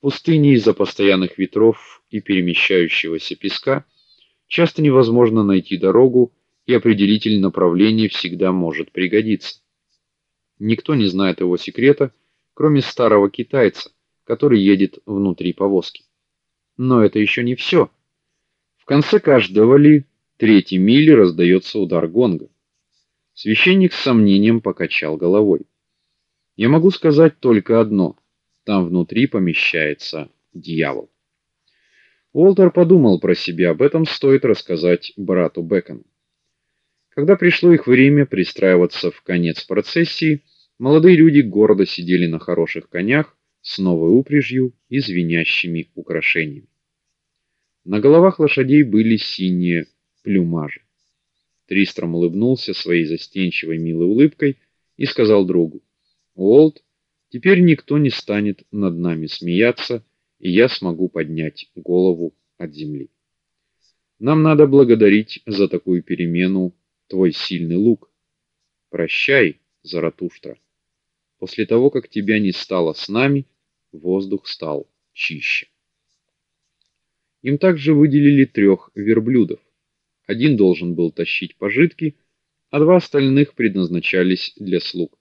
Пустыне из-за постоянных ветров и перемещающегося песка часто невозможно найти дорогу, и определитель направления всегда может пригодиться. Никто не знает его секрета, кроме старого китайца, который едет внутри повозки. Но это еще не все. В конце каждого ли третьей мили раздается удар гонга. Священник с сомнением покачал головой. Я могу сказать только одно: там внутри помещается дьявол. Уолтер подумал про себя, об этом стоит рассказать брату Бекону. Когда пришло их время пристраиваться в конец процессии, молодые люди гордо сидели на хороших конях с новой упряжью и звенящими украшениями. На головах лошадей были синие плюмажи. Тристром улыбнулся своей застенчивой милой улыбкой и сказал другу: "Уолт, теперь никто не станет над нами смеяться, и я смогу поднять голову от земли. Нам надо благодарить за такую перемену твой сильный лук. Прощай, Заратуштра. После того, как тебя не стало с нами, воздух стал чище. Им также выделили трех верблюдов. Один должен был тащить пожитки, а два остальных предназначались для слуг.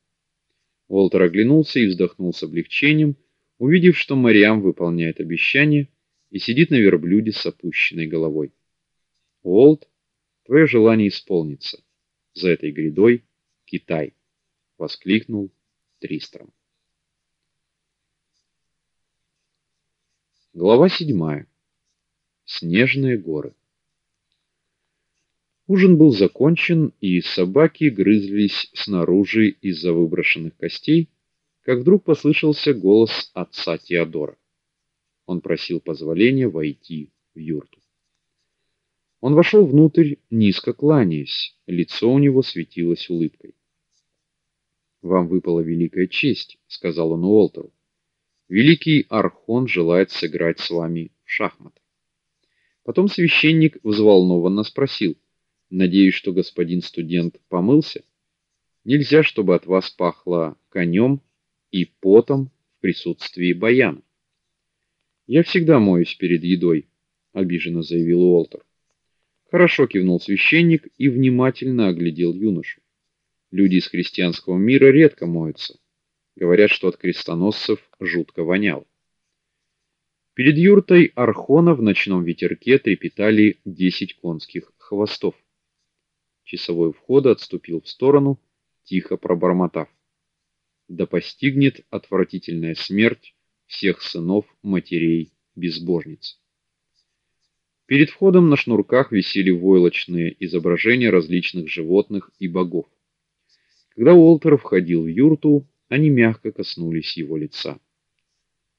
Волтер оглянулся и вздохнул с облегчением, увидев, что Мариам выполняет обещание и сидит на верблюде с опущенной головой. Волт, твое желание исполнится. За этой грядой Китай, воскликнул Тристром. Глава седьмая. Снежные горы. Ужин был закончен, и собаки грызлись снаружи из-за выброшенных костей, как вдруг послышался голос отца Теодора. Он просил позволения войти в юрту. Он вошел внутрь, низко кланяясь, лицо у него светилось улыбкой. Вам выпала великая честь, сказал он Уолтеру. Великий архон желает сыграть с вами в шахматы. Потом священник взволнованно спросил: "Надеюсь, что господин студент помылся? Нельзя, чтобы от вас пахло конем и потом в присутствии баяна". "Я всегда моюсь перед едой», — обиженно заявил Уолтер. "Хорошо", кивнул священник и внимательно оглядел юношу. Люди из христианского мира редко моются. Говорят, что от крестоносцев жутко воняло. Перед юртой Архона в ночном ветерке трепетали десять конских хвостов. Часовой входа отступил в сторону, тихо пробормотав: "Да постигнет отвратительная смерть всех сынов матерей безбожниц". Перед входом на шнурках висели войлочные изображения различных животных и богов. Когда Уолтер входил в юрту, они мягко коснулись его лица.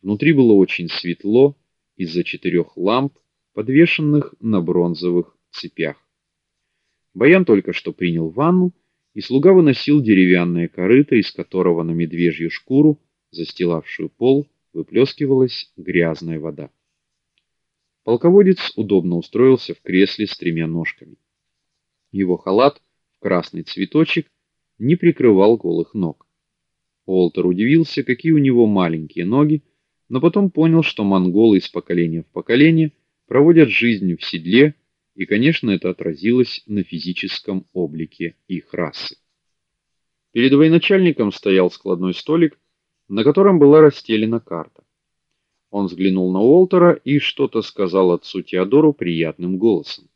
Внутри было очень светло из-за четырех ламп, подвешенных на бронзовых цепях. Баян только что принял ванну, и слуга выносил деревянное корыто, из которого на медвежью шкуру, застилавшую пол, выплескивалась грязная вода. Полководец удобно устроился в кресле с тремя ножками. Его халат в красный цветочек не прикрывал голых ног. Уолтер удивился, какие у него маленькие ноги, но потом понял, что монголы из поколения в поколение проводят жизнь в седле, и, конечно, это отразилось на физическом облике их расы. Перед военачальником стоял складной столик, на котором была расстелена карта. Он взглянул на Уолтера и что-то сказал отцу Теодору приятным голосом.